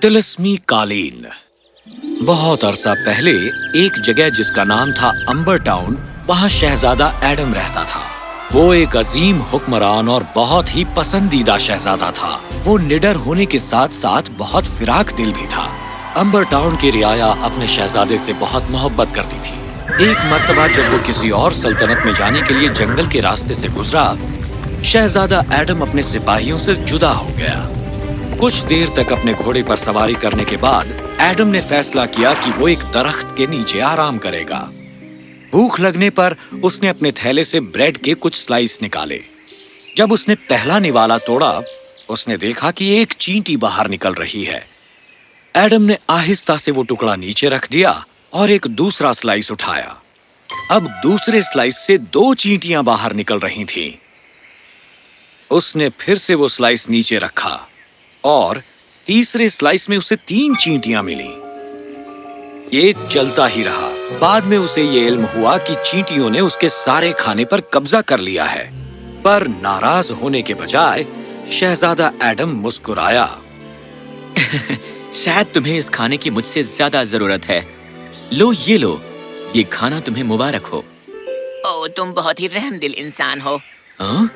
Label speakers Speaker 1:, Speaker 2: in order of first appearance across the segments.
Speaker 1: تلسمی قالین۔ بہت عرصہ پہلے ایک جگہ جس کا نام تھا امبر ٹاؤن، وہاں شہزادہ ایڈم رہتا تھا۔ وہ ایک عظیم حکمران اور بہت ہی پسندیدہ شہزادہ تھا۔ وہ نڈر ہونے کے ساتھ ساتھ بہت فراق دل بھی تھا۔ امبر ٹاؤن کی رعایا اپنے شہزادے سے بہت محبت کرتی تھی۔ ایک مرتبہ جب وہ کسی اور سلطنت میں جانے کے لیے جنگل کے راستے سے گزرا، شہزادہ ایڈم اپنے سپاہیوں سے جدا ہو گیا۔ کچھ دیر تک اپنے گھوڑے پر سواری کرنے کے بعد ایڈم نے فیصلہ کیا کہ وہ ایک درخت کے نیچے آرام کرے گا۔ بھوک لگنے پر اس نے اپنے تھیلے سے بریڈ کے کچھ سلائس نکالے۔ جب اس نے پہلا نوالا توڑا، اس نے دیکھا کہ ایک چینٹی باہر نکل رہی ہے۔ ایڈم نے آہستہ سے وہ ٹکڑا نیچے رکھ دیا اور ایک دوسرا سلائس اٹھایا۔ اب دوسرے سلائس سے دو چینٹیاں باہر نکل رہی تھیں۔ اس نے پھر سے وہ سلائس نیچے رکھا۔ اور تیسرے سلائس میں اسے تین چینٹیاں ملی یہ چلتا ہی رہا۔ بعد میں اسے یہ علم ہوا کہ چینٹیوں نے اس کے سارے کھانے پر قبضہ کر لیا ہے۔ پر
Speaker 2: ناراض ہونے کے بجائے شہزادہ ایڈم مسکرایا۔ شاید تمہیں اس کھانے کی مجھ سے زیادہ ضرورت ہے۔
Speaker 3: لو یہ لو یہ کھانا تمہیں مبارک
Speaker 2: ہو۔ او تم بہت ہی رحم
Speaker 3: دل انسان ہو۔ ہاں؟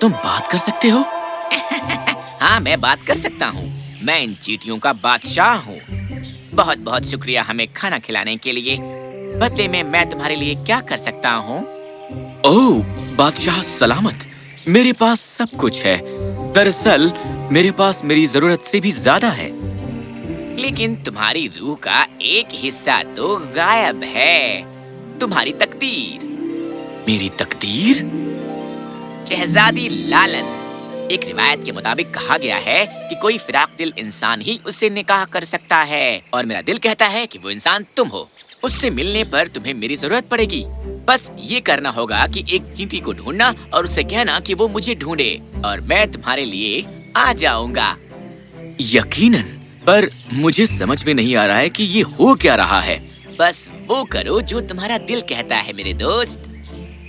Speaker 3: تم بات کر سکتے ہو؟ ہاں میں بات کر سکتا ہوں۔ میں ان چیٹیوں کا بادشاہ ہوں۔ بہت بہت شکریہ ہمیں کھانا کھلانے کے لیے۔
Speaker 2: بدلے میں میں تمہارے لیے کیا کر سکتا ہوں؟ او بادشاہ سلامت۔ میرے پاس سب کچھ ہے۔
Speaker 3: دراصل میرے پاس میری ضرورت سے بھی زیادہ ہے۔ لیکن تمہاری
Speaker 2: روح کا
Speaker 3: ایک حصہ تو غائب ہے۔ تمہاری تقدیر۔ میری تقدیر؟ شہزادی لالن ایک روایت کے مطابق کہا گیا ہے کہ کوئی فراق دل انسان ہی اس سے نکاح کر سکتا ہے اور میرا دل کہتا ہے کہ وہ انسان تم ہو۔ اس سے ملنے پر تمہیں میری ضرورت پڑے گی۔ بس یہ کرنا ہوگا کہ ایک چینٹی کو ڈھونڈنا اور
Speaker 2: اسے کہنا کہ وہ مجھے ڈھونڈے اور میں تمہارے لیے آ جاؤں گا یقیناً، پر
Speaker 3: مجھے سمجھ میں نہیں آ رہا ہے کہ یہ ہو
Speaker 1: کیا رہا ہے۔ بس وہ کرو جو تمہارا دل کہتا ہے، میرے دوست۔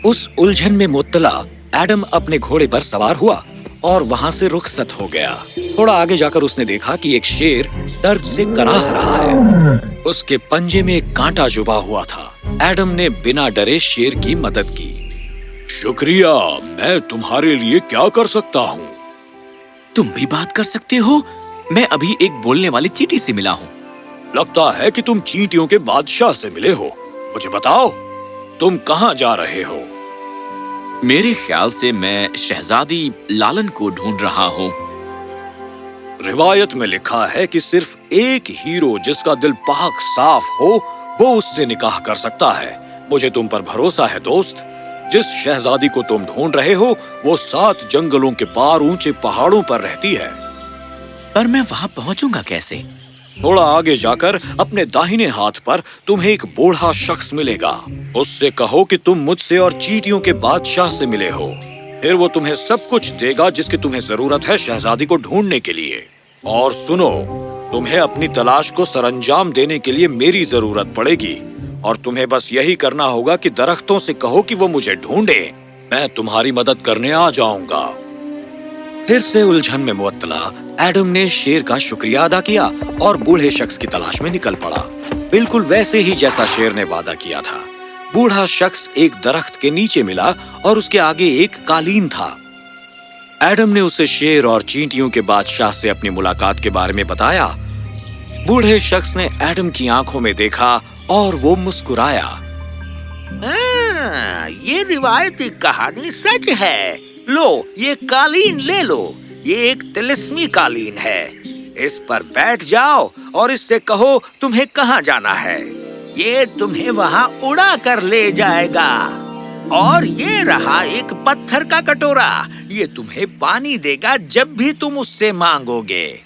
Speaker 1: اس الجھن میں مبتلا، ایڈم اپنے گھوڑے پر سوار ہوا۔ اور وہاں سے رخصت ہو گیا۔ تھوڑا آگے جا کر اس نے دیکھا کہ ایک شیر درد سے کراہ رہا ہے۔ اس کے پنجے میں ایک کانٹا جبا ہوا تھا۔
Speaker 2: ایڈم نے بنا ڈرے شیر کی مدد کی۔ شکریہ میں تمہارے لیے کیا کر سکتا
Speaker 1: ہوں؟ تم بھی بات کر سکتے ہو؟ میں ابھی ایک بولنے والی چیٹی سے ملا ہوں۔ لگتا
Speaker 2: ہے کہ تم چیٹیوں کے بادشاہ سے ملے ہو۔ مجھے
Speaker 1: بتاؤ تم کہاں جا رہے ہو؟ میرے خیال سے میں شہزادی لالن کو ڈھونڈ رہا ہوں۔ روایت میں لکھا ہے کہ صرف ایک ہیرو جس کا دل پاک صاف ہو وہ اس سے نکاح کر سکتا ہے۔ مجھے تم پر بھروسہ ہے
Speaker 2: دوست۔ جس شہزادی کو تم
Speaker 1: ڈھونڈ رہے ہو وہ سات جنگلوں کے پار اونچے پہاڑوں پر رہتی ہے۔ پر میں وہاں پہنچوں گا کیسے؟ تھوڑا آگے جا کر اپنے داہینے ہاتھ پر تمہیں ایک بوڑھا شخص ملے گا۔ اس سے کہو کہ تم مجھ سے اور چیٹیوں کے بادشاہ سے ملے ہو۔ پھر وہ تمہیں سب کچھ دے گا جس کی تمہیں ضرورت ہے شہزادی کو ڈھونڈنے کے لیے۔ اور سنو، تمہیں اپنی تلاش کو سر انجام دینے کے لیے میری ضرورت پڑے گی۔ اور تمہیں بس یہی کرنا ہوگا کہ درختوں سے کہو کہ وہ مجھے ڈھونڈے میں تمہاری مدد کرنے آ جاؤں گا۔ پھر سے الجھن میں معطلا ایڈم نے شیر کا شکریہ ادا کیا اور بوڑھے شخص کی تلاش میں نکل پڑا۔ بالکل ویسے ہی جیسا شیر نے وعدہ کیا تھا۔ بوڑھا شخص ایک درخت کے نیچے ملا اور اس کے آگے
Speaker 4: ایک قالین تھا۔ ایڈم نے اسے شیر اور چینٹیوں کے بادشاہ سے اپنی ملاقات کے بارے میں بتایا۔ بوڑھے شخص نے ایڈم کی آنکھوں میں دیکھا اور وہ مسکرایا۔ ہاں، یہ روایتی کہانی سچ ہے۔ لو، یہ قالین لے لو۔ یہ ایک تلسمی قالین ہے۔ اس پر بیٹھ جاؤ اور اس سے کہو تمہیں کہاں جانا ہے۔ یہ تمہیں وہاں اڑا کر
Speaker 1: لے جائے گا۔ اور یہ رہا ایک پتھر کا کٹورا۔ یہ تمہیں پانی دے گا جب بھی تم اس سے مانگو گے۔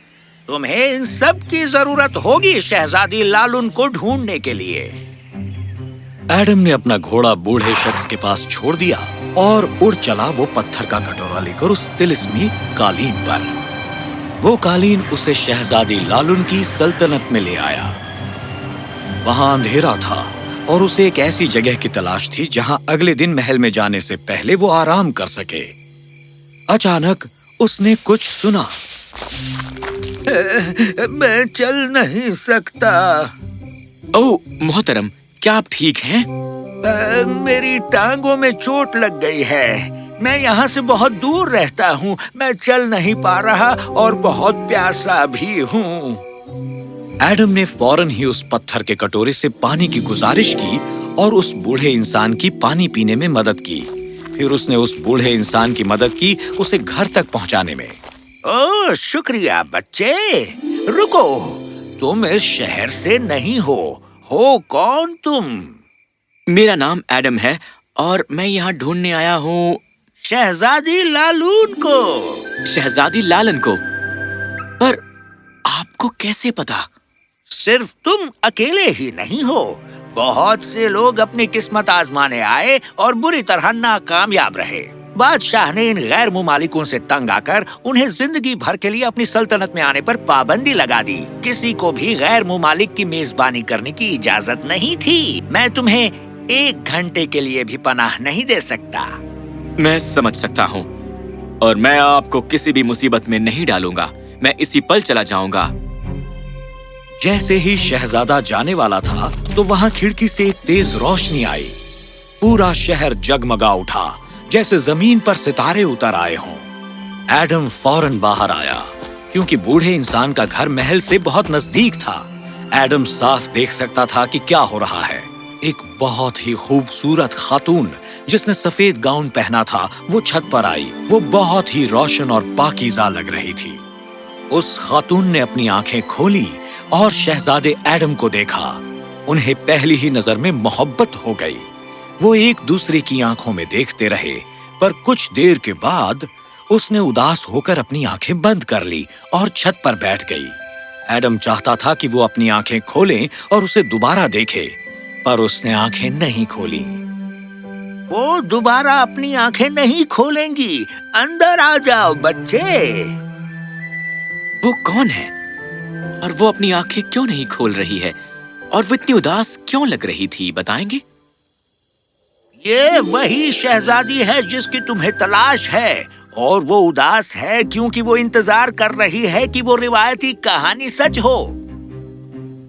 Speaker 1: تمہیں ان سب کی ضرورت ہوگی شہزادی لالن کو ڈھونڈنے کے لیے۔ ایڈم نے اپنا گھوڑا بوڑھے شخص کے پاس چھوڑ دیا اور اڑ چلا وہ پتھر کا کٹورا لے کر اس تلسمی کالین پر۔ وہ کالین اسے شہزادی لالن کی سلطنت
Speaker 4: میں
Speaker 1: لے آیا۔ وہاں اندھیرا تھا اور اسے ایک ایسی جگہ کی تلاش تھی جہاں اگلے دن محل میں جانے سے پہلے وہ آرام کر سکے۔ اچانک اس نے کچھ سنا۔
Speaker 4: میں چل نہیں سکتا۔
Speaker 2: او محترم کیا آپ ٹھیک ہیں؟
Speaker 4: میری ٹانگوں میں چوٹ لگ گئی ہے۔ میں یہاں سے بہت دور رہتا ہوں۔ میں چل نہیں پا رہا اور بہت پیاسا بھی ہوں۔
Speaker 1: ایڈم نے فوراً ہی اس پتھر کے کٹورے سے پانی کی گزارش کی اور اس بوڑھے انسان کی پانی پینے میں مدد کی۔ پھر اس نے اس بوڑھے انسان کی مدد کی اسے گھر تک پہنچانے میں۔
Speaker 4: او شکریہ بچے۔ رکو تم اس شہر سے نہیں ہو۔ ہو کون تم؟
Speaker 2: میرا نام ایڈم ہے اور میں یہاں ڈھونڈنے آیا ہوں
Speaker 4: شہزادی لالون کو۔
Speaker 2: شہزادی لالن کو۔ پر آپ کو کیسے پتا؟
Speaker 4: صرف تم اکیلے ہی نہیں ہو۔ بہت سے لوگ اپنی قسمت آزمانے آئے اور بری طرح ناکامیاب رہے۔ بادشاہ نے ان غیر ممالکوں سے تنگ آ کر انہیں زندگی بھر کے لیے اپنی سلطنت میں آنے پر پابندی لگا دی۔ کسی کو بھی غیر ممالک کی میزبانی کرنے کی اجازت نہیں تھی۔ میں تمہیں ایک گھنٹے کے لیے بھی پناہ نہیں دے سکتا۔
Speaker 2: میں سمجھ سکتا ہوں۔ اور میں آپ کو کسی بھی مصیبت میں نہیں ڈالوں گا۔ میں اسی پل چلا جاؤں گا۔
Speaker 1: جیسے ہی شہزادہ جانے والا تھا تو وہاں کھڑکی سے ایک تیز روشنی آئی۔ پورا شہر جگمگا اٹھا۔ جیسے زمین پر ستارے اتر آئے ہوں۔ ایڈم فوراً باہر آیا، کیونکہ بوڑھے انسان کا گھر محل سے بہت نزدیک تھا۔ ایڈم صاف دیکھ سکتا تھا کہ کیا ہو رہا ہے۔ ایک بہت ہی خوبصورت خاتون، جس نے سفید گاؤن پہنا تھا، وہ چھت پر آئی۔ وہ بہت ہی روشن اور پاکیزہ لگ رہی تھی۔ اس خاتون نے اپنی آنکھیں کھولی اور شہزادے ایڈم کو دیکھا۔ انہیں پہلی ہی نظر میں محبت ہو گئی۔ وہ ایک دوسرے کی آنکھوں میں دیکھتے رہے پر کچھ دیر کے بعد اس نے اداس ہو کر اپنی آنکھیں بند کر لی اور چھت پر بیٹھ گئی۔ ایڈم چاہتا تھا کہ وہ اپنی آنکھیں کھولیں اور اسے دوبارہ دیکھے پر اس نے آنکھیں نہیں کھولی۔
Speaker 4: وہ دوبارہ اپنی آنکھیں نہیں کھولیں گی۔ اندر آ جاؤ بچے۔
Speaker 2: وہ کون ہے؟ اور وہ اپنی آنکھیں کیوں نہیں کھول رہی ہے؟ اور وہ اتنی اداس کیوں لگ رہی تھی؟ بتائیں گے؟
Speaker 4: یہ وہی شہزادی ہے جس کی تمہیں تلاش ہے اور وہ اداس ہے کیونکہ وہ انتظار کر رہی ہے کہ وہ روایتی کہانی سچ ہو۔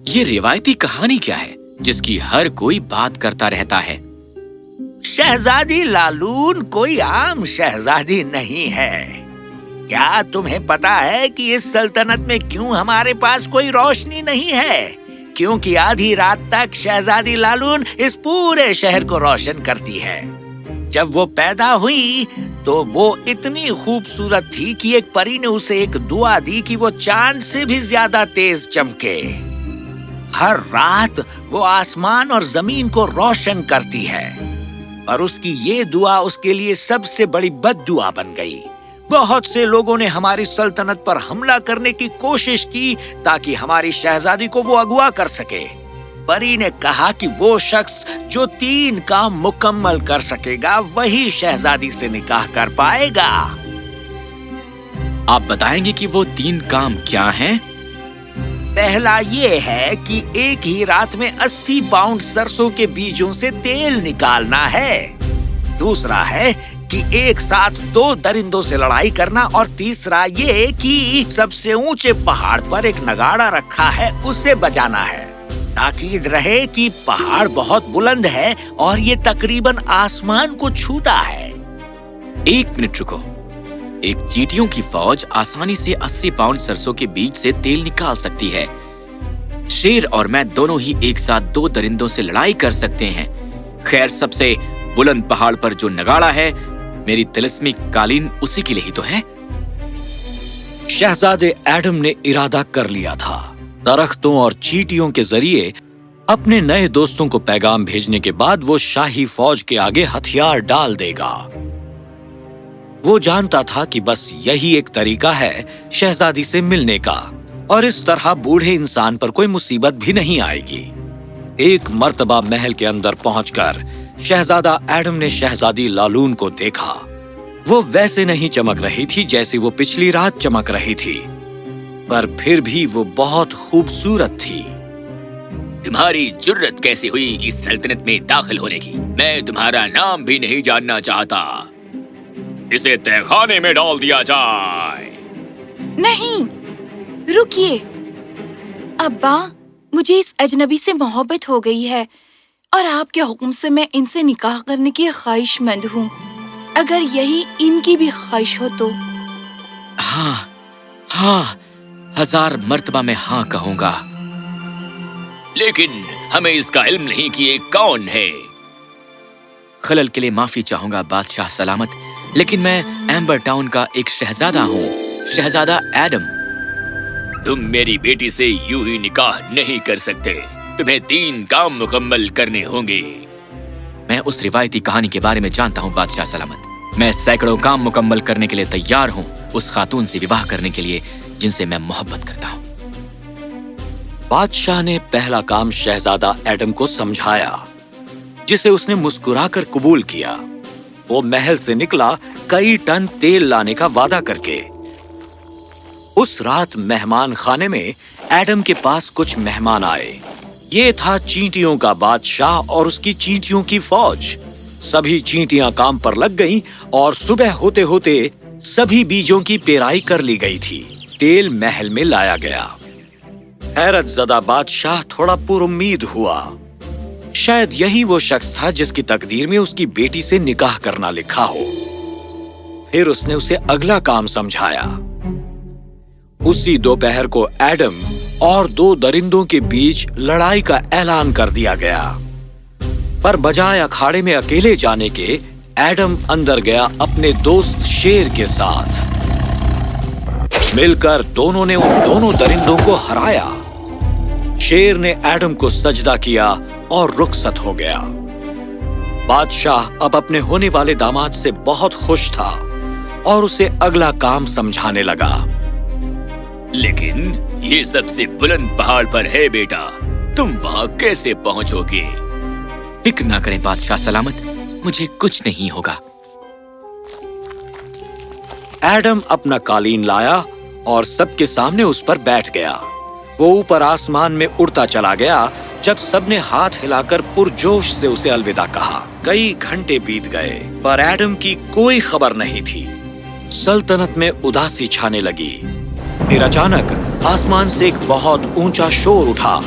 Speaker 2: یہ روایتی کہانی کیا ہے جس کی ہر کوئی بات کرتا رہتا ہے؟
Speaker 4: شہزادی لالون کوئی عام شہزادی نہیں ہے۔ کیا تمہیں پتا ہے کہ اس سلطنت میں کیوں ہمارے پاس کوئی روشنی نہیں ہے؟ کیونکہ آدھی رات تک شہزادی لالون اس پورے شہر کو روشن کرتی ہے۔ جب وہ پیدا ہوئی تو وہ اتنی خوبصورت تھی کہ ایک پری نے اسے ایک دعا دی کہ وہ چاند سے بھی زیادہ تیز چمکے۔ ہر رات وہ آسمان اور زمین کو روشن کرتی ہے اور اس کی یہ دعا اس کے لیے سب سے بڑی بد دعا بن گئی۔ بہت سے لوگوں نے ہماری سلطنت پر حملہ کرنے کی کوشش کی تاکہ ہماری شہزادی کو وہ اگوا کر سکے۔ پری نے کہا کہ وہ شخص جو تین کام مکمل کر سکے گا، وہی شہزادی سے نکاح کر پائے گا۔
Speaker 2: آپ بتائیں گے کہ وہ تین کام کیا ہیں؟
Speaker 4: پہلا یہ ہے کہ ایک ہی رات میں اسی پاؤنڈ سرسوں کے بیجوں سے تیل نکالنا ہے۔ دوسرا ہے کہ ایک ساتھ دو درندوں سے لڑائی کرنا اور تیسرا یہ کہ سب سے اونچے پہاڑ پر ایک نگاڑا رکھا ہے اسے بجانا ہے۔ تاکید رہے کہ پہاڑ بہت بلند ہے اور یہ تقریباً آسمان کو چھوتا ہے۔
Speaker 2: ایک منٹ رکو۔ ایک چیٹیوں کی فوج آسانی سے اسی پاؤنڈ سرسوں کے بیچ سے تیل نکال سکتی ہے۔ شیر اور میں دونوں ہی ایک ساتھ دو درندوں سے لڑائی کر سکتے ہیں۔ خیر، سب سے بلند پہاڑ پر جو نگاڑا ہے میری تلسمی قالین اسی کے لیے ہی تو ہے
Speaker 1: شہزادے ایڈم نے ارادہ کر لیا تھا۔ درختوں اور چیٹیوں کے ذریعے اپنے نئے دوستوں کو پیغام بھیجنے کے بعد وہ شاہی فوج کے آگے ہتھیار ڈال دے گا۔ وہ جانتا تھا کہ بس یہی ایک طریقہ ہے شہزادی سے ملنے کا، اور اس طرح بوڑھے انسان پر کوئی مصیبت بھی نہیں آئے گی۔ ایک مرتبہ محل کے اندر پہنچ کر شہزادہ ایڈم نے شہزادی لالون کو دیکھا۔ وہ ویسے نہیں چمک رہی تھی جیسے وہ پچھلی رات چمک رہی تھی۔ پر پھر بھی وہ بہت خوبصورت تھی۔
Speaker 2: تمہاری جرت کیسے ہوئی اس سلطنت میں داخل ہونے کی؟ میں تمہارا نام بھی نہیں جاننا چاہتا۔ اسے تہخانے میں ڈال دیا جائے۔
Speaker 5: نہیں، رکیے۔ ابا، مجھے اس اجنبی سے محبت ہو گئی ہے۔ اور آپ کے حکم سے میں ان سے نکاح کرنے کی خواہش مند ہوں۔ اگر یہی ان کی بھی خواہش ہو تو۔
Speaker 2: ہاں ہاں ہزار مرتبہ میں ہاں کہوں گا۔
Speaker 3: لیکن ہمیں اس کا علم نہیں کہ یہ کون ہے۔
Speaker 2: خلل کے لیے معافی چاہوں گا، بادشاہ سلامت۔ لیکن میں ایمبر ٹاؤن کا ایک شہزادہ ہوں۔ شہزادہ ایڈم۔
Speaker 3: تم میری بیٹی سے یوں ہی نکاح نہیں کر سکتے۔ تمہیں تین کام مکمل کرنے ہوں گے۔
Speaker 2: میں اس روایتی کہانی کے بارے میں جانتا ہوں، بادشاہ سلامت۔ میں سینکڑوں کام مکمل کرنے کے لیے تیار ہوں، اس خاتون سے وواہ کرنے کے لیے جن سے میں محبت کرتا ہوں۔
Speaker 1: بادشاہ نے پہلا کام شہزادہ ایڈم کو سمجھایا، جسے اس نے مسکرا کر قبول کیا۔ وہ محل سے نکلا، کئی ٹن تیل لانے کا وعدہ کر کے۔ اس رات مہمان خانے میں ایڈم کے پاس کچھ مہمان آئے۔ یہ تھا چینٹیوں کا بادشاہ اور اس کی چینٹیوں کی فوج۔ سبھی چینٹیاں کام پر لگ گئیں اور صبح ہوتے ہوتے سبھی بیجوں کی پیرائی کر لی گئی تھی۔ تیل محل میں لایا گیا۔ حیرت زدہ بادشاہ تھوڑا پر امید ہوا۔ شاید یہی وہ شخص تھا جس کی تقدیر میں اس کی بیٹی سے نکاح کرنا لکھا ہو۔ پھر اس نے اسے اگلا کام سمجھایا۔ اسی دوپہر کو ایڈم اور دو درندوں کے بیچ لڑائی کا اعلان کر دیا گیا۔ پر بجائے اکھاڑے میں اکیلے جانے کے، ایڈم اندر گیا اپنے دوست شیر کے ساتھ۔ مل کر دونوں نے ان دونوں درندوں کو ہرایا۔ شیر نے ایڈم کو سجدہ کیا اور رخصت ہو گیا۔ بادشاہ اب اپنے ہونے والے داماد سے بہت خوش تھا اور اسے اگلا کام سمجھانے لگا۔
Speaker 3: لیکن یہ سب سے بلند پہاڑ پر ہے بیٹا۔ تم وہاں کیسے پہنچو گے؟
Speaker 2: فکر نہ کریں بادشاہ سلامت مجھے کچھ نہیں ہوگا۔
Speaker 1: ایڈم اپنا قالین لایا اور سب کے سامنے اس پر بیٹھ گیا۔ وہ اوپر آسمان میں اڑتا چلا گیا جب سب نے ہاتھ ہلا کر پرجوش سے اسے الوداع کہا۔ کئی گھنٹے بیت گئے پر ایڈم کی کوئی خبر نہیں تھی۔ سلطنت میں اداسی چھانے لگی۔ پھر اچانک آسمان سے ایک بہت اونچا شور اٹھا،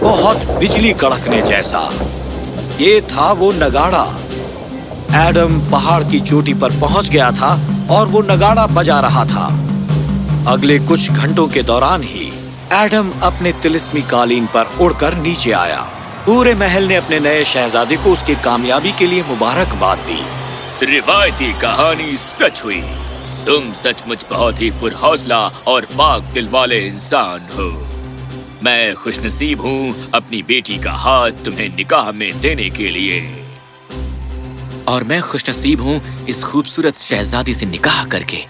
Speaker 1: بہت بجلی کڑکنے جیسا۔ یہ تھا وہ نگاڑا۔ ایڈم پہاڑ کی چوٹی پر پہنچ گیا تھا اور وہ نگاڑا بجا رہا تھا۔ اگلے کچھ گھنٹوں کے دوران ہی ایڈم اپنے تلسمی قالین پر اڑ کر نیچے آیا۔ پورے محل نے اپنے نئے شہزادے کو اس کی کامیابی کے لیے مبارکباد دی۔
Speaker 3: روایتی کہانی سچ ہوئی۔ تم سچ مچ بہت ہی پر حوصلہ اور پاک دل والے انسان ہو۔ میں خوش نصیب ہوں اپنی بیٹی کا ہاتھ تمہیں نکاح میں دینے کے لیے۔
Speaker 2: اور میں خوش نصیب ہوں اس خوبصورت شہزادی سے نکاح کر کے۔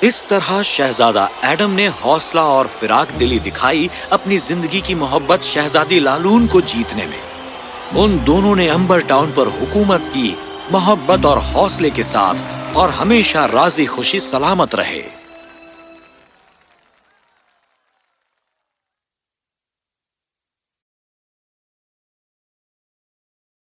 Speaker 1: اس طرح شہزادہ ایڈم نے حوصلہ اور فراق دلی دکھائی اپنی زندگی کی محبت شہزادی لالون کو جیتنے میں۔ ان دونوں نے امبر ٹاؤن پر حکومت کی محبت اور حوصلے کے ساتھ اور ہمیشہ راضی خوشی سلامت رہے۔